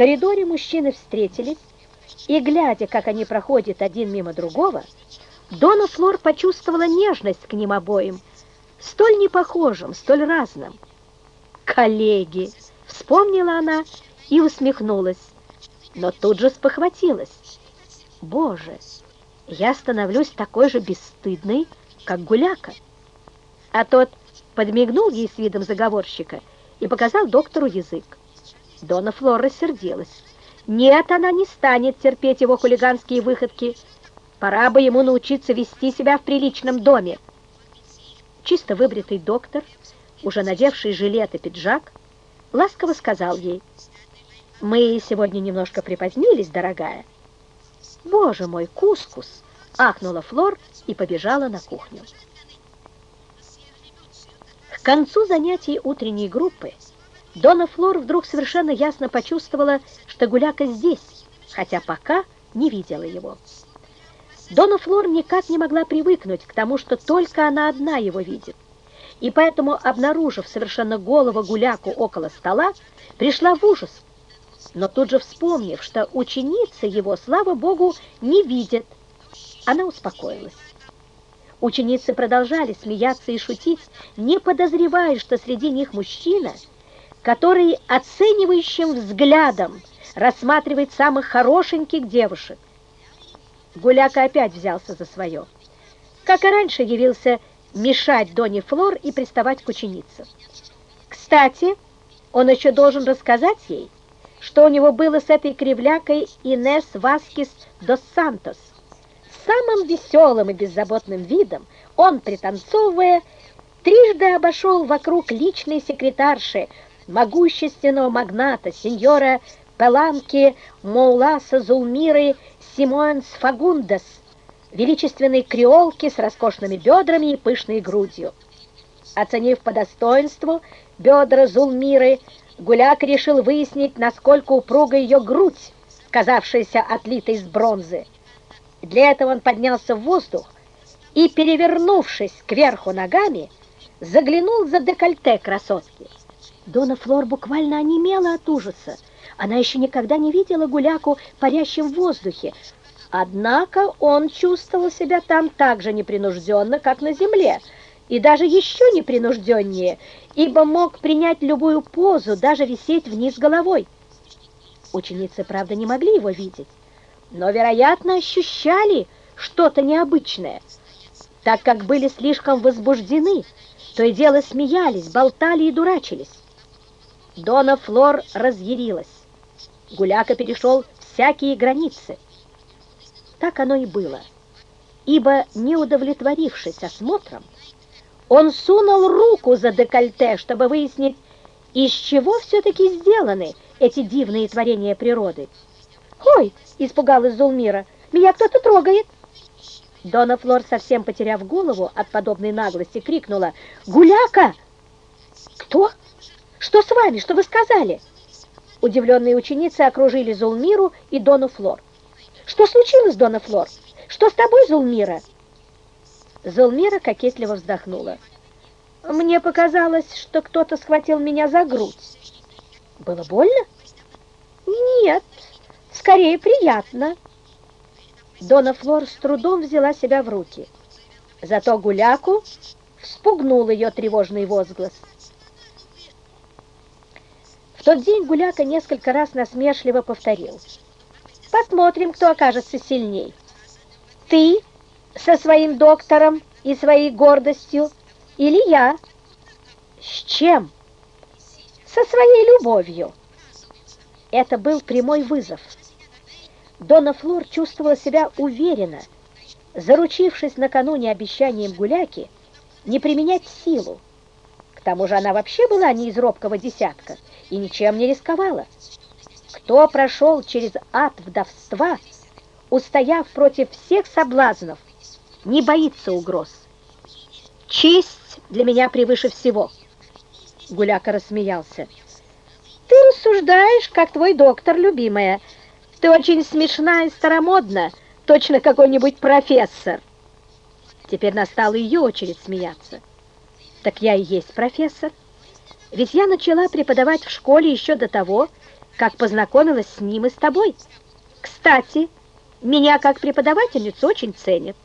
коридоре мужчины встретились, и, глядя, как они проходят один мимо другого, Дона Флор почувствовала нежность к ним обоим, столь непохожим, столь разным. «Коллеги!» — вспомнила она и усмехнулась, но тут же спохватилась. «Боже, я становлюсь такой же бесстыдной, как гуляка!» А тот подмигнул ей с видом заговорщика и показал доктору язык. Дона Флора рассердилась. Нет, она не станет терпеть его хулиганские выходки. Пора бы ему научиться вести себя в приличном доме. Чисто выбритый доктор, уже надевший жилет и пиджак, ласково сказал ей, «Мы сегодня немножко припозднились, дорогая». «Боже мой, кускус!» — ахнула Флор и побежала на кухню. К концу занятий утренней группы Дона Флор вдруг совершенно ясно почувствовала, что Гуляка здесь, хотя пока не видела его. Дона Флор никак не могла привыкнуть к тому, что только она одна его видит, и поэтому, обнаружив совершенно голого Гуляку около стола, пришла в ужас, но тут же вспомнив, что ученицы его, слава богу, не видят, она успокоилась. Ученицы продолжали смеяться и шутить, не подозревая, что среди них мужчина – который оценивающим взглядом рассматривает самых хорошеньких девушек. Гуляка опять взялся за свое. Как и раньше, явился мешать Доне Флор и приставать к ученице. Кстати, он еще должен рассказать ей, что у него было с этой кривлякой Инес Васкис дос Сантос. Самым веселым и беззаботным видом он, пританцовывая, трижды обошел вокруг личной секретарши могущественного магната, сеньора Пеланки Моуласа Зулмиры Симоэнс Фагундес, величественной креолки с роскошными бедрами и пышной грудью. Оценив по достоинству бедра Зулмиры, Гуляк решил выяснить, насколько упруга ее грудь, казавшаяся отлитой из бронзы. Для этого он поднялся в воздух и, перевернувшись кверху ногами, заглянул за декольте красотки. Дона Флор буквально онемела от ужаса. Она еще никогда не видела гуляку, парящим в воздухе. Однако он чувствовал себя там так же непринужденно, как на земле, и даже еще непринужденнее, ибо мог принять любую позу, даже висеть вниз головой. Ученицы, правда, не могли его видеть, но, вероятно, ощущали что-то необычное, так как были слишком возбуждены, то и дело смеялись, болтали и дурачились. Дона Флор разъярилась. Гуляка перешел всякие границы. Так оно и было, ибо, не удовлетворившись осмотром, он сунул руку за декольте, чтобы выяснить, из чего все-таки сделаны эти дивные творения природы. «Ой!» — испугалась Зулмира. «Меня кто-то трогает!» Дона Флор, совсем потеряв голову от подобной наглости, крикнула «Гуляка!» «Кто?» Что с вами? Что вы сказали?» Удивленные ученицы окружили Зулмиру и Дону Флор. «Что случилось, Дона Флор? Что с тобой, Зулмира?» Зулмира кокетливо вздохнула. «Мне показалось, что кто-то схватил меня за грудь. Было больно?» «Нет, скорее приятно». Дона Флор с трудом взяла себя в руки. Зато Гуляку вспугнул ее тревожный возглас. В тот день Гуляка несколько раз насмешливо повторил. «Посмотрим, кто окажется сильней. Ты со своим доктором и своей гордостью или я?» «С чем?» «Со своей любовью». Это был прямой вызов. Дона Флор чувствовала себя уверенно, заручившись накануне обещанием Гуляки не применять силу. К тому же она вообще была не из робкого десятка и ничем не рисковала. Кто прошел через ад вдовства, устояв против всех соблазнов, не боится угроз. Честь для меня превыше всего. Гуляка рассмеялся. Ты рассуждаешь, как твой доктор, любимая. Ты очень смешна и старомодна, точно какой-нибудь профессор. Теперь настала ее очередь смеяться. Так я и есть профессор. Ведь я начала преподавать в школе еще до того, как познакомилась с ним и с тобой. Кстати, меня как преподавательницу очень ценят.